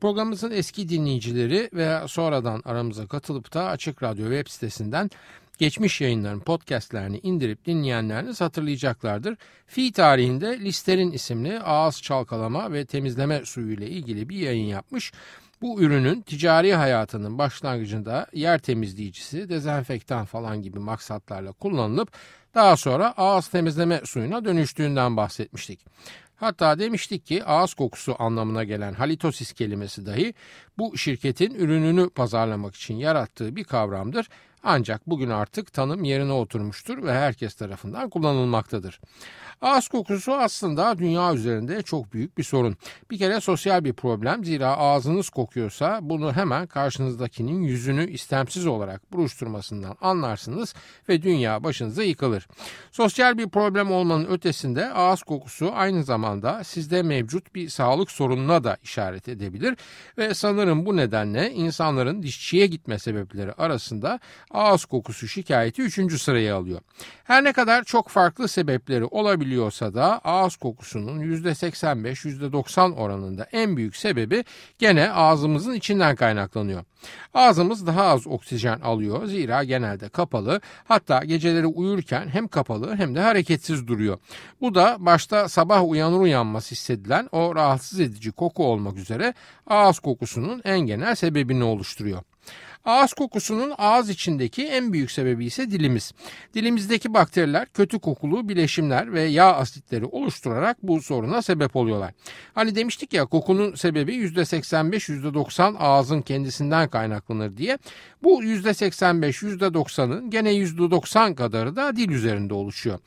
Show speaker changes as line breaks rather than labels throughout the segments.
Programımızın eski dinleyicileri veya sonradan aramıza katılıp da Açık Radyo web sitesinden geçmiş yayınların podcastlerini indirip dinleyenleriniz hatırlayacaklardır. Fi tarihinde Listerin isimli ağız çalkalama ve temizleme suyu ile ilgili bir yayın yapmış. Bu ürünün ticari hayatının başlangıcında yer temizleyicisi, dezenfektan falan gibi maksatlarla kullanılıp daha sonra ağız temizleme suyuna dönüştüğünden bahsetmiştik. Hatta demiştik ki ağız kokusu anlamına gelen halitosis kelimesi dahi bu şirketin ürününü pazarlamak için yarattığı bir kavramdır. Ancak bugün artık tanım yerine oturmuştur ve herkes tarafından kullanılmaktadır. Ağız kokusu aslında dünya üzerinde çok büyük bir sorun. Bir kere sosyal bir problem zira ağzınız kokuyorsa bunu hemen karşınızdakinin yüzünü istemsiz olarak buruşturmasından anlarsınız ve dünya başınıza yıkılır. Sosyal bir problem olmanın ötesinde ağız kokusu aynı zamanda sizde mevcut bir sağlık sorununa da işaret edebilir ve sanırım bu nedenle insanların dişçiye gitme sebepleri arasında ağız kokusu şikayeti 3. sırayı alıyor. Her ne kadar çok farklı sebepleri olabiliyorsa da ağız kokusunun %85-%90 oranında en büyük sebebi gene ağzımızın içinden kaynaklanıyor. Ağzımız daha az oksijen alıyor zira genelde kapalı hatta geceleri uyurken hem kapalı hem de hareketsiz duruyor. Bu da başta sabah uyanır uyanmaz hissedilen o rahatsız edici koku olmak üzere ağız kokusunun en genel sebebini oluşturuyor. Ağız kokusunun ağız içindeki en büyük sebebi ise dilimiz. Dilimizdeki bakteriler kötü kokulu bileşimler ve yağ asitleri oluşturarak bu soruna sebep oluyorlar. Hani demiştik ya kokunun sebebi %85-%90 ağzın kendisinden kaynaklanır diye. Bu %85-%90'ın gene %90 kadarı da dil üzerinde oluşuyor.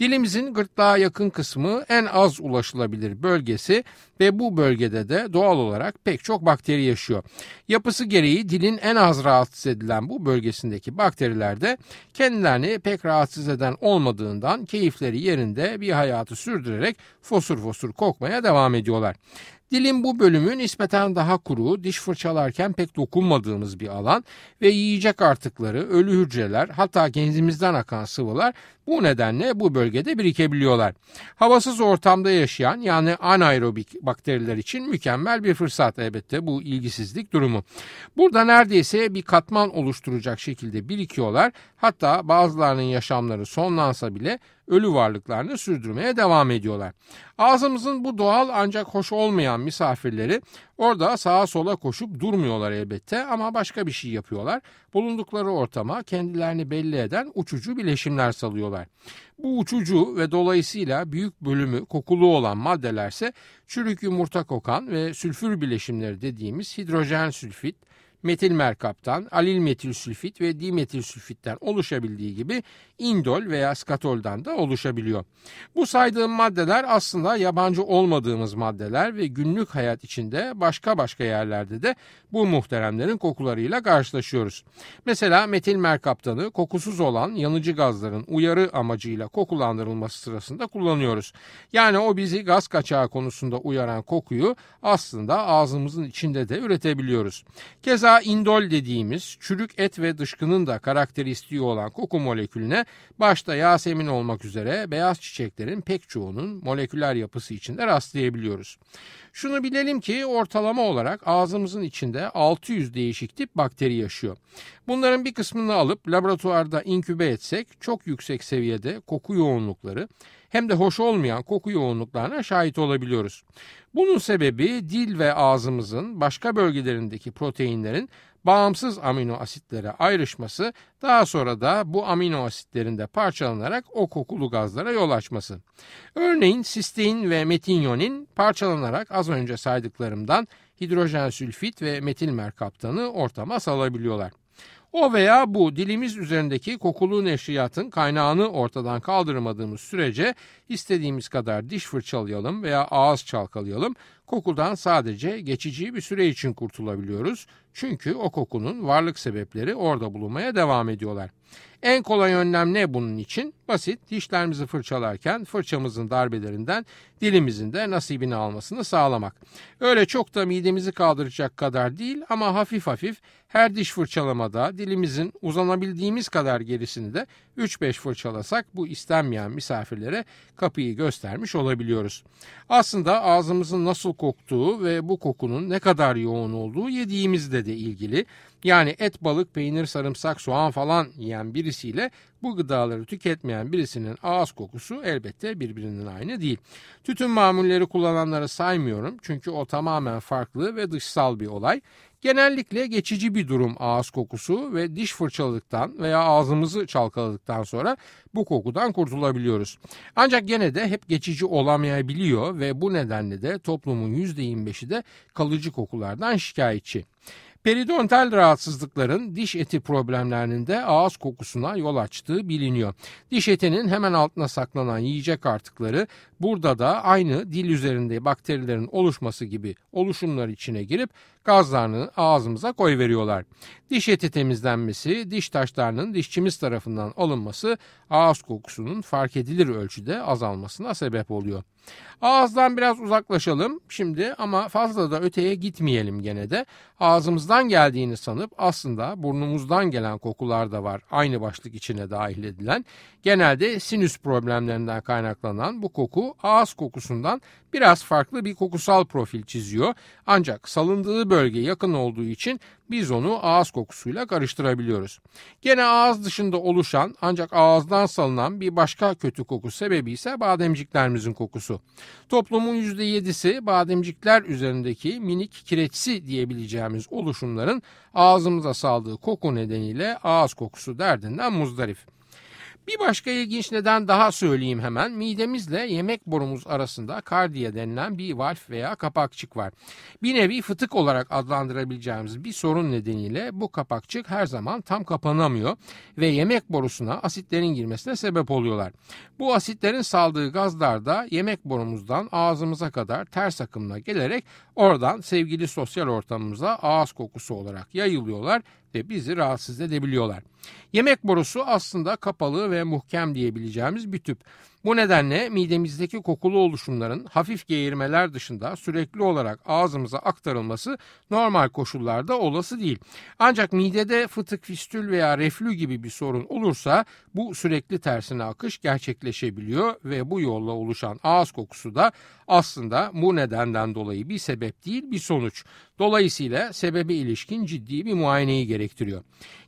Dilimizin gırtlağa yakın kısmı en az ulaşılabilir bölgesi ve bu bölgede de doğal olarak pek çok bakteri yaşıyor. Yapısı gereği dilin en az rahatsız edilen bu bölgesindeki bakteriler de kendilerini pek rahatsız eden olmadığından keyifleri yerinde bir hayatı sürdürerek fosur fosur kokmaya devam ediyorlar. Dilin bu bölümü nispeten daha kuru, diş fırçalarken pek dokunmadığımız bir alan ve yiyecek artıkları, ölü hücreler hatta genzimizden akan sıvılar bu nedenle bu bölgede birikebiliyorlar. Havasız ortamda yaşayan yani anaerobik bakteriler için mükemmel bir fırsat elbette bu ilgisizlik durumu. Burada neredeyse bir katman oluşturacak şekilde birikiyorlar. Hatta bazılarının yaşamları sonlansa bile ölü varlıklarını sürdürmeye devam ediyorlar. Ağzımızın bu doğal ancak hoş olmayan misafirleri orada sağa sola koşup durmuyorlar elbette ama başka bir şey yapıyorlar. Bulundukları ortama kendilerini belli eden uçucu bileşimler salıyorlar. Bu uçucu ve dolayısıyla büyük bölümü kokulu olan maddelerse çürük yumurta kokan ve sülfür bileşimleri dediğimiz hidrojen sülfit, metil merkaptan, alil metil sülfit ve dimetil sülfitten oluşabildiği gibi indol veya skatoldan da oluşabiliyor. Bu saydığım maddeler aslında yabancı olmadığımız maddeler ve günlük hayat içinde başka başka yerlerde de bu muhteremlerin kokularıyla karşılaşıyoruz. Mesela metil merkaptanı kokusuz olan yanıcı gazların uyarı amacıyla kokulandırılması sırasında kullanıyoruz. Yani o bizi gaz kaçağı konusunda uyaran kokuyu aslında ağzımızın içinde de üretebiliyoruz. Keza indol dediğimiz çürük et ve dışkının da karakteristiği olan koku molekülüne başta Yasemin olmak üzere beyaz çiçeklerin pek çoğunun moleküler yapısı içinde rastlayabiliyoruz. Şunu bilelim ki ortalama olarak ağzımızın içinde 600 değişik tip bakteri yaşıyor. Bunların bir kısmını alıp laboratuvarda inkübe etsek çok yüksek seviyede koku yoğunlukları hem de hoş olmayan koku yoğunluklarına şahit olabiliyoruz. Bunun sebebi dil ve ağzımızın başka bölgelerindeki proteinlerin bağımsız amino asitlere ayrışması daha sonra da bu amino asitlerin de parçalanarak o kokulu gazlara yol açması. Örneğin sistein ve metinyonin parçalanarak az önce saydıklarımdan hidrojen sülfit ve metil merkaptanı ortama salabiliyorlar. O veya bu dilimiz üzerindeki kokulu neşriyatın kaynağını ortadan kaldırmadığımız sürece istediğimiz kadar diş fırçalayalım veya ağız çalkalayalım kokudan sadece geçici bir süre için kurtulabiliyoruz. Çünkü o kokunun varlık sebepleri orada bulunmaya devam ediyorlar. En kolay önlem ne bunun için? Basit dişlerimizi fırçalarken fırçamızın darbelerinden dilimizin de nasibini almasını sağlamak. Öyle çok da midemizi kaldıracak kadar değil ama hafif hafif her diş fırçalamada dilimizin uzanabildiğimiz kadar gerisini de 3-5 fırçalasak bu istenmeyen misafirlere kapıyı göstermiş olabiliyoruz. Aslında ağzımızın nasıl koktuğu ve bu kokunun ne kadar yoğun olduğu yediğimizle de ilgili. Yani et, balık, peynir, sarımsak, soğan falan yiyen birisiyle bu gıdaları tüketmeyen birisinin ağız kokusu elbette birbirinin aynı değil. Tütün mamulleri kullananları saymıyorum çünkü o tamamen farklı ve dışsal bir olay. Genellikle geçici bir durum ağız kokusu ve diş fırçaladıktan veya ağzımızı çalkaladıktan sonra bu kokudan kurtulabiliyoruz. Ancak gene de hep geçici olamayabiliyor ve bu nedenle de toplumun %25'i de kalıcı kokulardan şikayetçi. Periodontal rahatsızlıkların diş eti problemlerinin de ağız kokusuna yol açtığı biliniyor. Diş etinin hemen altına saklanan yiyecek artıkları burada da aynı dil üzerinde bakterilerin oluşması gibi oluşumlar içine girip gazlarını ağzımıza koyveriyorlar. Diş eti temizlenmesi, diş taşlarının dişçimiz tarafından alınması ağız kokusunun fark edilir ölçüde azalmasına sebep oluyor. Ağızdan biraz uzaklaşalım şimdi ama fazla da öteye gitmeyelim gene de. Ağzımızdan geldiğini sanıp aslında burnumuzdan gelen kokular da var aynı başlık içine dahil edilen. Genelde sinüs problemlerinden kaynaklanan bu koku ağız kokusundan biraz farklı bir kokusal profil çiziyor. Ancak salındığı bölge yakın olduğu için biz onu ağız kokusuyla karıştırabiliyoruz. Gene ağız dışında oluşan ancak ağızdan salınan bir başka kötü koku sebebi ise bademciklerimizin kokusu. Toplumun %7'si bademcikler üzerindeki minik kireçsi diyebileceğimiz oluşumların ağzımıza saldığı koku nedeniyle ağız kokusu derdinden muzdarif. Bir başka ilginç neden daha söyleyeyim hemen. Midemizle yemek borumuz arasında kardiya denilen bir valf veya kapakçık var. Bir nevi fıtık olarak adlandırabileceğimiz bir sorun nedeniyle bu kapakçık her zaman tam kapanamıyor ve yemek borusuna asitlerin girmesine sebep oluyorlar. Bu asitlerin saldığı gazlar da yemek borumuzdan ağzımıza kadar ters akımla gelerek oradan sevgili sosyal ortamımıza ağız kokusu olarak yayılıyorlar ve bizi rahatsız edebiliyorlar. Yemek borusu aslında kapalı ve muhkem diyebileceğimiz bir tüp. Bu nedenle midemizdeki kokulu oluşumların hafif geğirmeler dışında sürekli olarak ağzımıza aktarılması normal koşullarda olası değil. Ancak midede fıtık, fistül veya reflü gibi bir sorun olursa bu sürekli tersine akış gerçekleşebiliyor ve bu yolla oluşan ağız kokusu da aslında bu nedenden dolayı bir sebep değil bir sonuç. Dolayısıyla sebebe ilişkin ciddi bir muayeneyi gerektiriyor.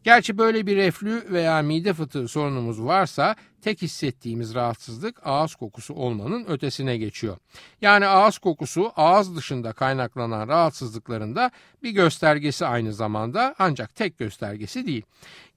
Gerçi böyle bir reflü veya mide fıtığı sorunumuz varsa tek hissettiğimiz rahatsızlık ağız kokusu olmanın ötesine geçiyor. Yani ağız kokusu ağız dışında kaynaklanan rahatsızlıklarında bir göstergesi aynı zamanda ancak tek göstergesi değil.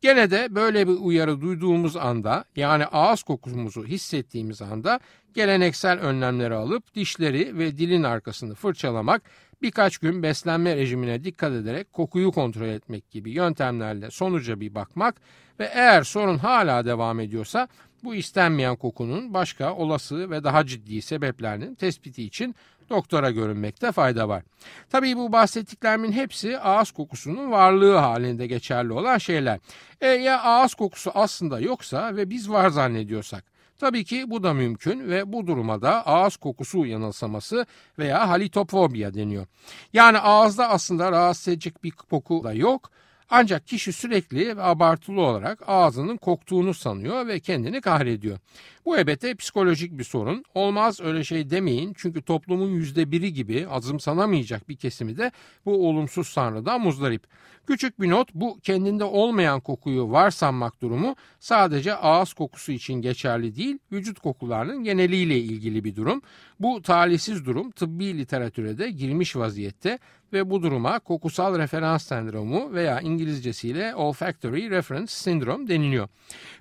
Gene de böyle bir uyarı duyduğumuz anda yani ağız kokumuzu hissettiğimiz anda geleneksel önlemleri alıp dişleri ve dilin arkasını fırçalamak birkaç gün beslenme rejimine dikkat ederek kokuyu kontrol etmek gibi yöntemlerle sonuca bir bakmak ve eğer sorun hala devam ediyorsa bu istenmeyen kokunun başka olası ve daha ciddi sebeplerinin tespiti için doktora görünmekte fayda var. Tabii bu bahsettiklerimin hepsi ağız kokusunun varlığı halinde geçerli olan şeyler. E ya ağız kokusu aslında yoksa ve biz var zannediyorsak? Tabii ki bu da mümkün ve bu duruma da ağız kokusu yanılsaması veya halitopfobia deniyor. Yani ağızda aslında rahatsız edecek bir koku da yok ancak kişi sürekli ve abartılı olarak ağzının koktuğunu sanıyor ve kendini kahrediyor. Bu elbette psikolojik bir sorun. Olmaz öyle şey demeyin çünkü toplumun yüzde biri gibi azımsanamayacak bir kesimi de bu olumsuz sanrıdan muzdarip. Küçük bir not bu kendinde olmayan kokuyu varsanmak durumu sadece ağız kokusu için geçerli değil vücut kokularının geneliyle ilgili bir durum. Bu talihsiz durum tıbbi literatüre de girmiş vaziyette ve bu duruma kokusal referans sendromu veya İngilizcesiyle olfactory reference syndrome deniliyor.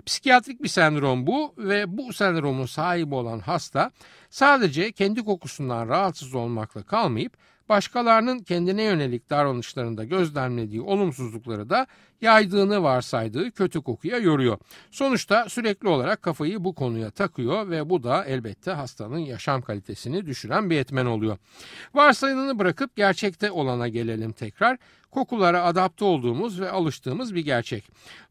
Psikiyatrik bir sendrom bu ve bu sendromun sahibi olan hasta sadece kendi kokusundan rahatsız olmakla kalmayıp başkalarının kendine yönelik davranışlarında gözlemlediği olumsuzlukları da yaydığını varsaydığı kötü kokuya yoruyor. Sonuçta sürekli olarak kafayı bu konuya takıyor ve bu da elbette hastanın yaşam kalitesini düşüren bir etmen oluyor. Varsayılanı bırakıp gerçekte olana gelelim tekrar kokulara adapte olduğumuz ve alıştığımız bir gerçek.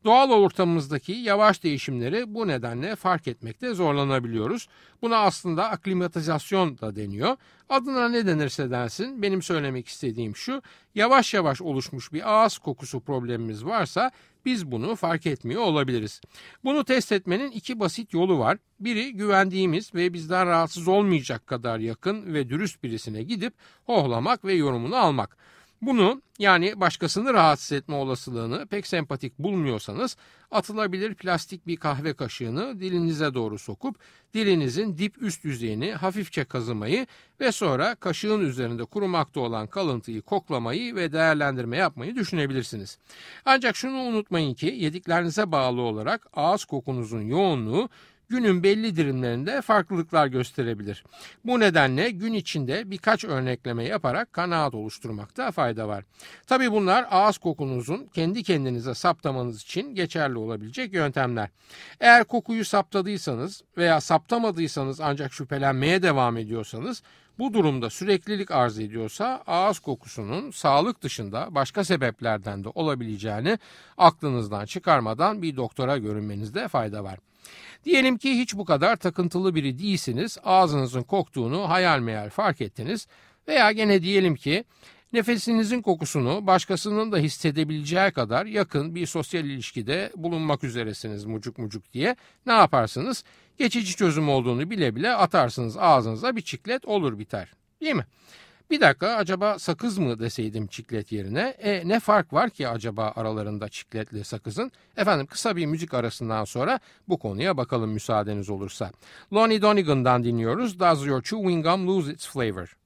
Doğal ortamımızdaki yavaş değişimleri bu nedenle fark etmekte zorlanabiliyoruz. Buna aslında aklimatizasyon da deniyor. Adına ne denirse densin benim söylemek istediğim şu yavaş yavaş oluşmuş bir ağız kokusu problemimiz varsa biz bunu fark etmiyor olabiliriz. Bunu test etmenin iki basit yolu var. Biri güvendiğimiz ve bizden rahatsız olmayacak kadar yakın ve dürüst birisine gidip hohlamak ve yorumunu almak. Bunu yani başkasını rahatsız etme olasılığını pek sempatik bulmuyorsanız atılabilir plastik bir kahve kaşığını dilinize doğru sokup dilinizin dip üst yüzeyini hafifçe kazımayı ve sonra kaşığın üzerinde kurumakta olan kalıntıyı koklamayı ve değerlendirme yapmayı düşünebilirsiniz. Ancak şunu unutmayın ki yediklerinize bağlı olarak ağız kokunuzun yoğunluğu günün belli dilimlerinde farklılıklar gösterebilir. Bu nedenle gün içinde birkaç örnekleme yaparak kanaat oluşturmakta fayda var. Tabi bunlar ağız kokunuzun kendi kendinize saptamanız için geçerli olabilecek yöntemler. Eğer kokuyu saptadıysanız veya saptamadıysanız ancak şüphelenmeye devam ediyorsanız bu durumda süreklilik arz ediyorsa ağız kokusunun sağlık dışında başka sebeplerden de olabileceğini aklınızdan çıkarmadan bir doktora görünmenizde fayda var. Diyelim ki hiç bu kadar takıntılı biri değilsiniz, ağzınızın koktuğunu hayal meyal fark ettiniz veya gene diyelim ki nefesinizin kokusunu başkasının da hissedebileceği kadar yakın bir sosyal ilişkide bulunmak üzeresiniz mucuk mucuk diye ne yaparsınız? Geçici çözüm olduğunu bile bile atarsınız ağzınıza bir çiklet olur biter. Değil mi? Bir dakika acaba sakız mı deseydim çiklet yerine? E ne fark var ki acaba aralarında çikletle sakızın? Efendim kısa bir müzik arasından sonra bu konuya bakalım müsaadeniz olursa. Lonnie Donegan'dan dinliyoruz. Does your chewing gum lose its flavor?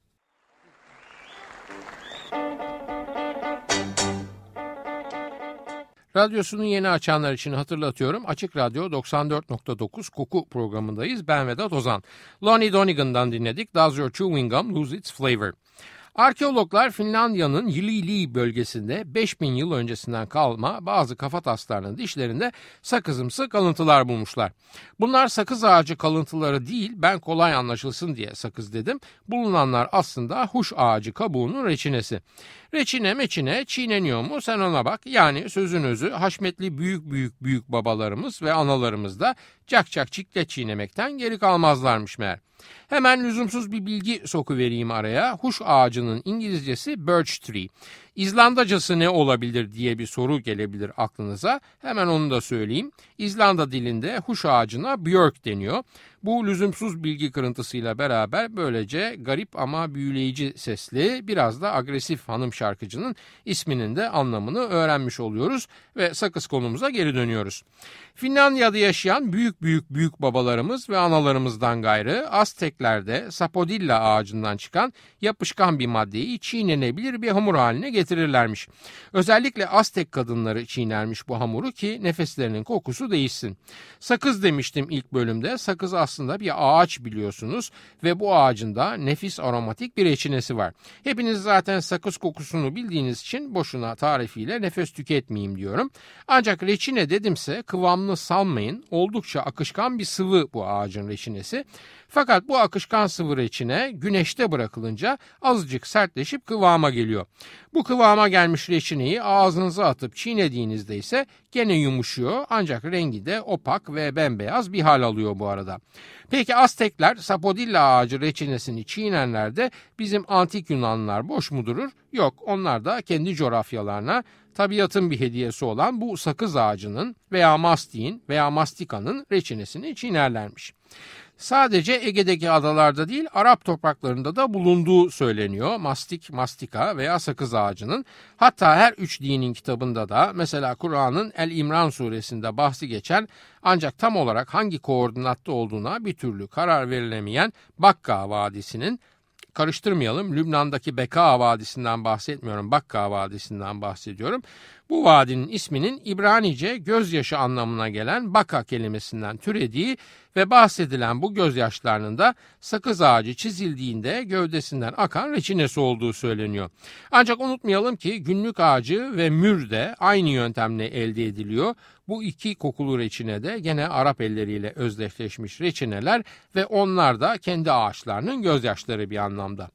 Radyosunu yeni açanlar için hatırlatıyorum. Açık Radyo 94.9 Koku programındayız. Ben Vedat Ozan. Lonnie Donegan'dan dinledik. Does your chewing gum lose its flavor? Arkeologlar Finlandiya'nın Yilili bölgesinde 5000 yıl öncesinden kalma bazı kafa taslarının dişlerinde sakızımsı kalıntılar bulmuşlar. Bunlar sakız ağacı kalıntıları değil ben kolay anlaşılsın diye sakız dedim. Bulunanlar aslında huş ağacı kabuğunun reçinesi. Reçine meçine çiğneniyor mu sen ona bak. Yani sözün özü haşmetli büyük büyük büyük babalarımız ve analarımız da cak cak çiklet çiğnemekten geri kalmazlarmış meğer. Hemen lüzumsuz bir bilgi soku vereyim araya. Huş ağacının İngilizcesi birch tree. İzlandacası ne olabilir diye bir soru gelebilir aklınıza. Hemen onu da söyleyeyim. İzlanda dilinde huş ağacına björk deniyor. Bu lüzumsuz bilgi kırıntısıyla beraber böylece garip ama büyüleyici sesli biraz da agresif hanım şarkıcının isminin de anlamını öğrenmiş oluyoruz ve sakız konumuza geri dönüyoruz. Finlandiya'da yaşayan büyük büyük büyük babalarımız ve analarımızdan gayrı Azteklerde sapodilla ağacından çıkan yapışkan bir maddeyi çiğnenebilir bir hamur haline getirirlermiş. Özellikle Aztek kadınları çiğnermiş bu hamuru ki nefeslerinin kokusu değişsin. Sakız demiştim ilk bölümde. Sakız aslında bir ağaç biliyorsunuz ve bu ağacın da nefis aromatik bir reçinesi var. Hepiniz zaten sakız kokusunu bildiğiniz için boşuna tarifiyle nefes tüketmeyeyim diyorum. Ancak reçine dedimse kıvamını salmayın. Oldukça akışkan bir sıvı bu ağacın reçinesi. Fakat bu akışkan sıvı reçine güneşte bırakılınca azıcık sertleşip kıvama geliyor. Bu kıvama gelmiş reçineyi ağzınıza atıp çiğnediğinizde ise gene yumuşuyor ancak rengi de opak ve bembeyaz bir hal alıyor bu arada. Peki Aztekler sapodilla ağacı reçinesini çiğnenlerde bizim antik Yunanlılar boş mu durur? Yok onlar da kendi coğrafyalarına tabiatın bir hediyesi olan bu sakız ağacının veya mastiğin veya mastikanın reçinesini çiğnerlermiş sadece Ege'deki adalarda değil Arap topraklarında da bulunduğu söyleniyor. Mastik, mastika veya sakız ağacının. Hatta her üç dinin kitabında da mesela Kur'an'ın El İmran suresinde bahsi geçen ancak tam olarak hangi koordinatta olduğuna bir türlü karar verilemeyen Bakka Vadisi'nin karıştırmayalım. Lübnan'daki Beka Vadisi'nden bahsetmiyorum. Bakka Vadisi'nden bahsediyorum. Bu vadinin isminin İbranice gözyaşı anlamına gelen baka kelimesinden türediği ve bahsedilen bu gözyaşlarının da sakız ağacı çizildiğinde gövdesinden akan reçinesi olduğu söyleniyor. Ancak unutmayalım ki günlük ağacı ve mür de aynı yöntemle elde ediliyor. Bu iki kokulu reçine de gene Arap elleriyle özdeşleşmiş reçineler ve onlar da kendi ağaçlarının gözyaşları bir anlamda.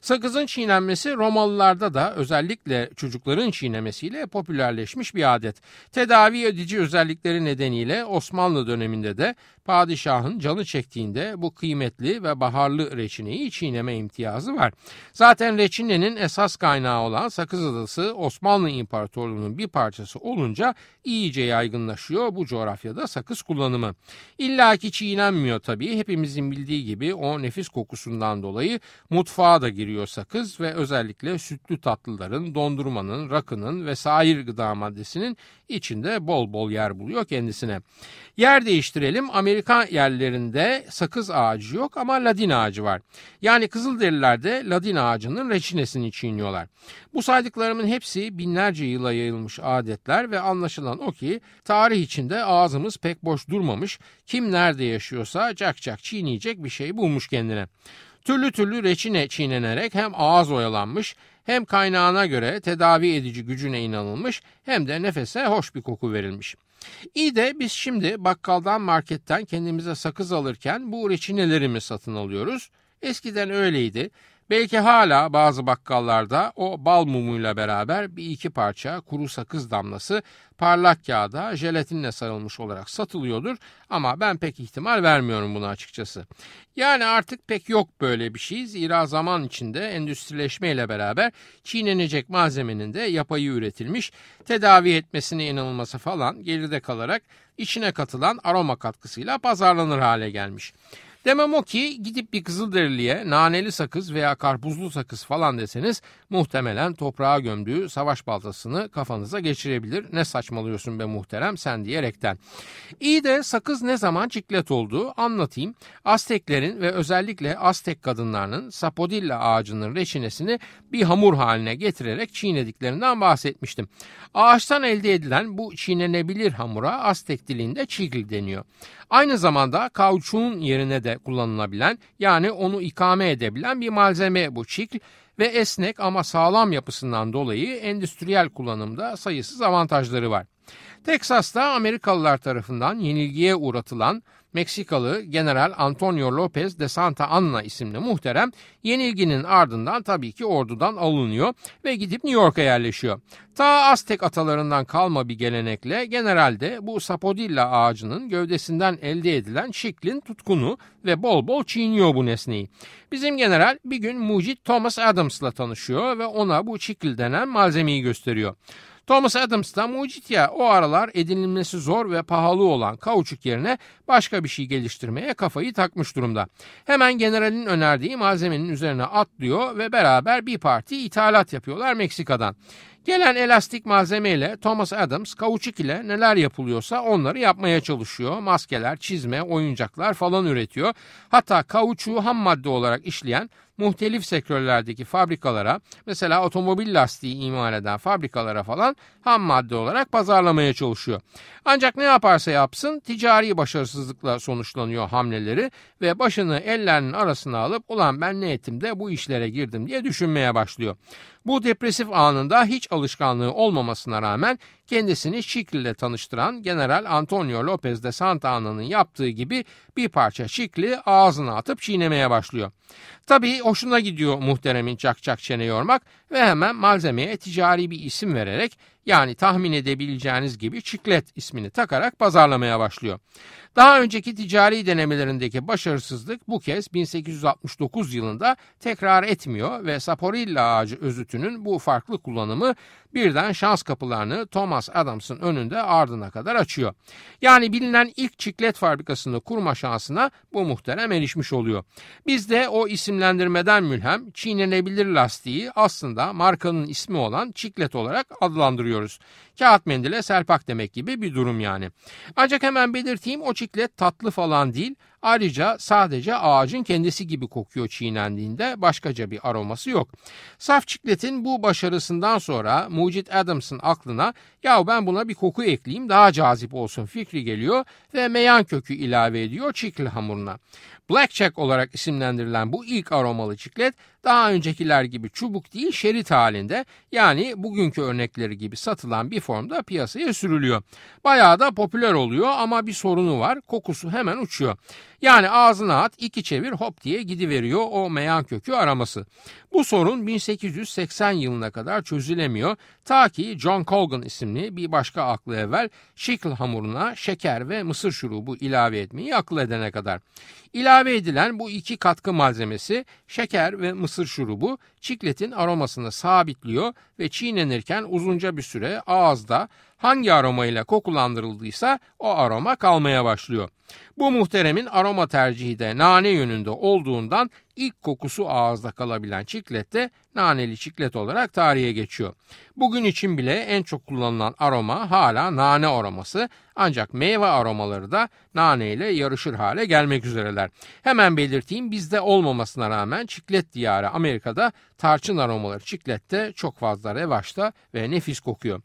Sakızın çiğnenmesi Romalılarda da özellikle çocukların çiğnemesiyle popülerleşmiş bir adet. Tedavi edici özellikleri nedeniyle Osmanlı döneminde de padişahın canı çektiğinde bu kıymetli ve baharlı reçineyi çiğneme imtiyazı var. Zaten reçinenin esas kaynağı olan Sakız Adası Osmanlı İmparatorluğu'nun bir parçası olunca iyice yaygınlaşıyor bu coğrafyada sakız kullanımı. İlla ki çiğnenmiyor tabii. Hepimizin bildiği gibi o nefis kokusundan dolayı mutfağa da giriyor sakız ve özellikle sütlü tatlıların, dondurmanın, rakının ve sair gıda maddesinin içinde bol bol yer buluyor kendisine. Yer değiştirelim. Amerika yerlerinde sakız ağacı yok ama ladin ağacı var. Yani Kızılderililerde ladin ağacının reçinesini çiğniyorlar. Bu saydıklarımın hepsi binlerce yıla yayılmış adetler ve anlaşılan o ki tarih içinde ağzımız pek boş durmamış. Kim nerede yaşıyorsa cak cak çiğneyecek bir şey bulmuş kendine. Türlü türlü reçine çiğnenerek hem ağız oyalanmış hem kaynağına göre tedavi edici gücüne inanılmış hem de nefese hoş bir koku verilmiş. İyi de biz şimdi bakkaldan marketten kendimize sakız alırken bu reçineleri mi satın alıyoruz? Eskiden öyleydi. Belki hala bazı bakkallarda o bal mumuyla beraber bir iki parça kuru sakız damlası parlak kağıda jelatinle sarılmış olarak satılıyordur ama ben pek ihtimal vermiyorum buna açıkçası. Yani artık pek yok böyle bir şey zira zaman içinde endüstrileşmeyle beraber çiğnenecek malzemenin de yapayı üretilmiş, tedavi etmesine inanılması falan geride kalarak içine katılan aroma katkısıyla pazarlanır hale gelmiş. Demem o ki gidip bir Kızılderili'ye naneli sakız veya karpuzlu sakız falan deseniz muhtemelen toprağa gömdüğü savaş baltasını kafanıza geçirebilir. Ne saçmalıyorsun be muhterem sen diyerekten. İyi de sakız ne zaman çiklet olduğu anlatayım. Azteklerin ve özellikle Aztek kadınlarının sapodilla ağacının reçinesini bir hamur haline getirerek çiğnediklerinden bahsetmiştim. Ağaçtan elde edilen bu çiğnenebilir hamura Aztek dilinde çigl deniyor. Aynı zamanda kauçuğun yerine de kullanılabilen yani onu ikame edebilen bir malzeme bu çikl ve esnek ama sağlam yapısından dolayı endüstriyel kullanımda sayısız avantajları var. Teksas'ta Amerikalılar tarafından yenilgiye uğratılan Meksikalı General Antonio Lopez de Santa Anna isimli muhterem yenilginin ardından tabii ki ordudan alınıyor ve gidip New York'a yerleşiyor. Ta Aztek atalarından kalma bir gelenekle genelde bu sapodilla ağacının gövdesinden elde edilen şiklin tutkunu ve bol bol çiğniyor bu nesneyi. Bizim general bir gün mucit Thomas Adams'la tanışıyor ve ona bu çikil denen malzemeyi gösteriyor. Thomas Adams da mucit ya o aralar edinilmesi zor ve pahalı olan kauçuk yerine başka bir şey geliştirmeye kafayı takmış durumda. Hemen generalin önerdiği malzemenin üzerine atlıyor ve beraber bir parti ithalat yapıyorlar Meksika'dan. Gelen elastik malzemeyle Thomas Adams kauçuk ile neler yapılıyorsa onları yapmaya çalışıyor. Maskeler, çizme, oyuncaklar falan üretiyor. Hatta kauçuğu ham madde olarak işleyen muhtelif sektörlerdeki fabrikalara mesela otomobil lastiği imal eden fabrikalara falan ham madde olarak pazarlamaya çalışıyor. Ancak ne yaparsa yapsın ticari başarısızlıkla sonuçlanıyor hamleleri ve başını ellerinin arasına alıp ulan ben ne ettim de bu işlere girdim diye düşünmeye başlıyor. Bu depresif anında hiç alışkanlığı olmamasına rağmen kendisini Şikli tanıştıran General Antonio Lopez de Santa Anna'nın yaptığı gibi bir parça Şikli ağzına atıp çiğnemeye başlıyor. Tabii hoşuna gidiyor muhteremin çak çak çene yormak ve hemen malzemeye ticari bir isim vererek yani tahmin edebileceğiniz gibi çiklet ismini takarak pazarlamaya başlıyor. Daha önceki ticari denemelerindeki başarısızlık bu kez 1869 yılında tekrar etmiyor ve saporilla ağacı özütünün bu farklı kullanımı birden şans kapılarını Thomas Adams'ın önünde ardına kadar açıyor. Yani bilinen ilk çiklet fabrikasını kurma şansına bu muhterem erişmiş oluyor. Biz de o isimlendirmeden mülhem çiğnenebilir lastiği aslında markanın ismi olan çiklet olarak adlandırıyoruz. Kağıt mendile serpak demek gibi bir durum yani. Ancak hemen belirteyim o çiklet tatlı falan değil Ayrıca sadece ağacın kendisi gibi kokuyor çiğnendiğinde başkaca bir aroması yok. Saf çikletin bu başarısından sonra Mucit Adams'ın aklına ya ben buna bir koku ekleyeyim daha cazip olsun fikri geliyor ve meyan kökü ilave ediyor çikl hamuruna. Blackjack olarak isimlendirilen bu ilk aromalı çiklet daha öncekiler gibi çubuk değil şerit halinde yani bugünkü örnekleri gibi satılan bir formda piyasaya sürülüyor. Bayağı da popüler oluyor ama bir sorunu var kokusu hemen uçuyor. Yani ağzına at iki çevir hop diye gidiveriyor o meyan kökü araması. Bu sorun 1880 yılına kadar çözülemiyor. Ta ki John Colgan isimli bir başka aklı evvel şikl hamuruna şeker ve mısır şurubu ilave etmeyi akıl edene kadar. İlave edilen bu iki katkı malzemesi şeker ve mısır şurubu çikletin aromasını sabitliyor ve çiğnenirken uzunca bir süre ağızda hangi aromayla kokulandırıldıysa o aroma kalmaya başlıyor. Bu muhteremin aroma tercihi de nane yönünde olduğundan ilk kokusu ağızda kalabilen çiklet de naneli çiklet olarak tarihe geçiyor. Bugün için bile en çok kullanılan aroma hala nane aroması ancak meyve aromaları da nane ile yarışır hale gelmek üzereler. Hemen belirteyim bizde olmamasına rağmen çiklet diyarı Amerika'da tarçın aromaları çiklette çok fazla revaçta ve nefis kokuyor.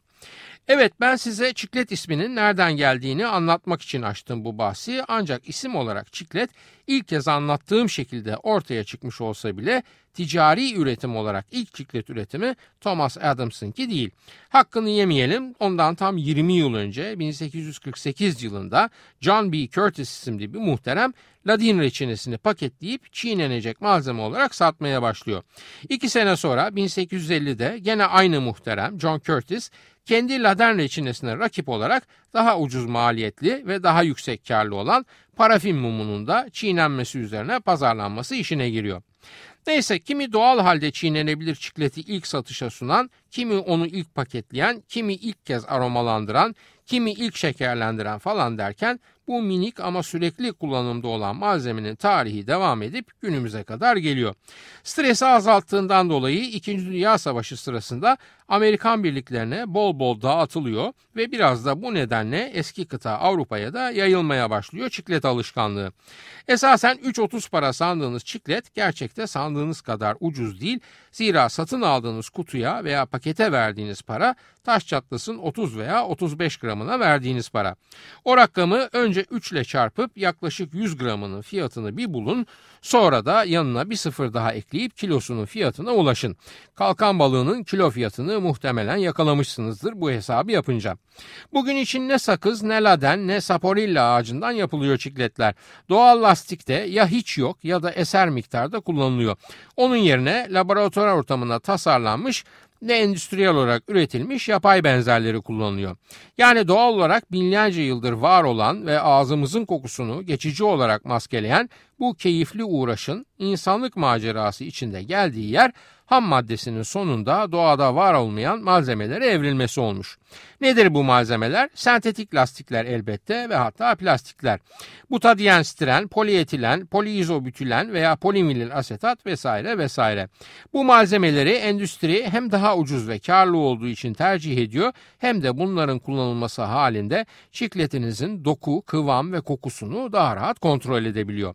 Evet ben size çiklet isminin nereden geldiğini anlatmak için açtım bu bahsi ancak isim olarak çiklet ilk kez anlattığım şekilde ortaya çıkmış olsa bile ticari üretim olarak ilk çiklet üretimi Thomas Adams'ınki değil. Hakkını yemeyelim ondan tam 20 yıl önce 1848 yılında John B. Curtis isimli bir muhterem ladin reçinesini paketleyip çiğnenecek malzeme olarak satmaya başlıyor. İki sene sonra 1850'de gene aynı muhterem John Curtis kendi laden reçinesine rakip olarak daha ucuz maliyetli ve daha yüksek karlı olan parafin mumunun da çiğnenmesi üzerine pazarlanması işine giriyor. Neyse kimi doğal halde çiğnenebilir çikleti ilk satışa sunan, kimi onu ilk paketleyen, kimi ilk kez aromalandıran, kimi ilk şekerlendiren falan derken bu minik ama sürekli kullanımda olan malzemenin tarihi devam edip günümüze kadar geliyor. Stresi azalttığından dolayı 2. Dünya Savaşı sırasında Amerikan birliklerine bol bol dağıtılıyor ve biraz da bu nedenle eski kıta Avrupa'ya da yayılmaya başlıyor çiklet alışkanlığı. Esasen 3.30 para sandığınız çiklet gerçekte sandığınız kadar ucuz değil. Zira satın aldığınız kutuya veya pakete verdiğiniz para taş çatlasın 30 veya 35 gramına verdiğiniz para. O rakamı önce 3 ile çarpıp yaklaşık 100 gramının fiyatını bir bulun. Sonra da yanına bir sıfır daha ekleyip kilosunun fiyatına ulaşın. Kalkan balığının kilo fiyatını muhtemelen yakalamışsınızdır bu hesabı yapınca. Bugün için ne sakız ne laden ne saporilla ağacından yapılıyor çikletler. Doğal lastikte ya hiç yok ya da eser miktarda kullanılıyor. Onun yerine laboratuvar ortamında tasarlanmış ne endüstriyel olarak üretilmiş yapay benzerleri kullanılıyor. Yani doğal olarak binlerce yıldır var olan ve ağzımızın kokusunu geçici olarak maskeleyen bu keyifli uğraşın insanlık macerası içinde geldiği yer ham maddesinin sonunda doğada var olmayan malzemelere evrilmesi olmuş. Nedir bu malzemeler? Sentetik lastikler elbette ve hatta plastikler. Butadienstiren, polietilen, poliizobütülen veya polivinil asetat vesaire vesaire. Bu malzemeleri endüstri hem daha ucuz ve karlı olduğu için tercih ediyor hem de bunların kullanılması halinde çikletinizin doku, kıvam ve kokusunu daha rahat kontrol edebiliyor.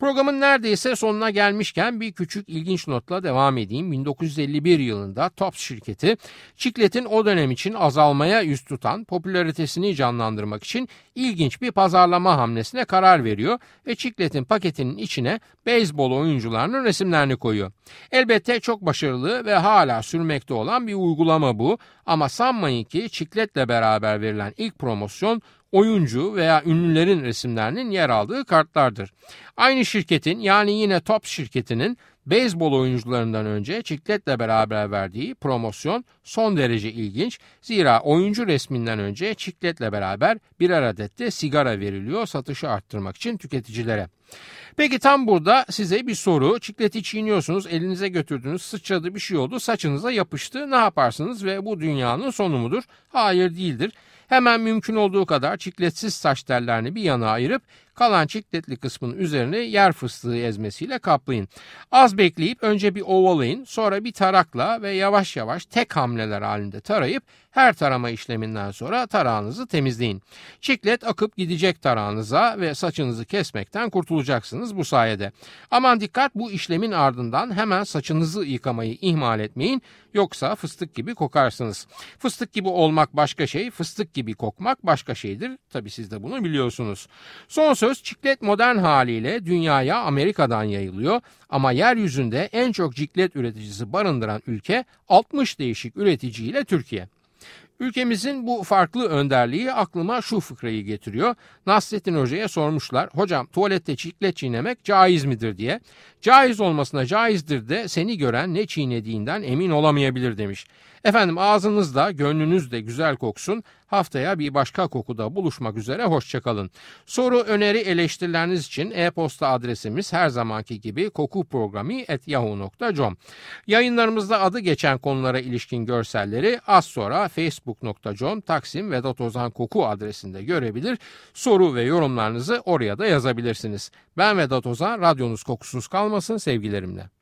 Programın neredeyse sonuna gelmişken bir küçük ilginç notla devam edeyim. 1951 yılında Tops şirketi çikletin o dönem için azalmaya yüz tutan popülaritesini canlandırmak için ilginç bir pazarlama hamlesine karar veriyor ve çikletin paketinin içine beyzbol oyuncularının resimlerini koyuyor. Elbette çok başarılı ve hala sürmekte olan bir uygulama bu ama sanmayın ki çikletle beraber verilen ilk promosyon oyuncu veya ünlülerin resimlerinin yer aldığı kartlardır. Aynı şirketin yani yine Top şirketinin beyzbol oyuncularından önce çikletle beraber verdiği promosyon son derece ilginç. Zira oyuncu resminden önce çikletle beraber birer adet de sigara veriliyor satışı arttırmak için tüketicilere. Peki tam burada size bir soru. Çikleti çiğniyorsunuz, elinize götürdünüz, sıçradı bir şey oldu, saçınıza yapıştı. Ne yaparsınız ve bu dünyanın sonu mudur? Hayır değildir. Hemen mümkün olduğu kadar çikletsiz saç tellerini bir yana ayırıp Kalan çikletli kısmın üzerine yer fıstığı ezmesiyle kaplayın. Az bekleyip önce bir ovalayın sonra bir tarakla ve yavaş yavaş tek hamleler halinde tarayıp her tarama işleminden sonra tarağınızı temizleyin. Çiklet akıp gidecek tarağınıza ve saçınızı kesmekten kurtulacaksınız bu sayede. Aman dikkat bu işlemin ardından hemen saçınızı yıkamayı ihmal etmeyin yoksa fıstık gibi kokarsınız. Fıstık gibi olmak başka şey, fıstık gibi kokmak başka şeydir. Tabi siz de bunu biliyorsunuz. Son söz çiklet modern haliyle dünyaya Amerika'dan yayılıyor ama yeryüzünde en çok ciklet üreticisi barındıran ülke 60 değişik üreticiyle Türkiye. Ülkemizin bu farklı önderliği aklıma şu fıkrayı getiriyor. Nasrettin Hoca'ya sormuşlar. Hocam tuvalette çiklet çiğnemek caiz midir diye. Caiz olmasına caizdir de seni gören ne çiğnediğinden emin olamayabilir demiş. Efendim ağzınızda gönlünüz de güzel koksun. Haftaya bir başka kokuda buluşmak üzere hoşçakalın. Soru, öneri, eleştirileriniz için e-posta adresimiz her zamanki gibi kokuprogrami.yahoo.com Yayınlarımızda adı geçen konulara ilişkin görselleri az sonra facebook.com Taksim Vedat Ozan Koku adresinde görebilir. Soru ve yorumlarınızı oraya da yazabilirsiniz. Ben Vedat Ozan, radyonuz kokusuz kalmasın sevgilerimle.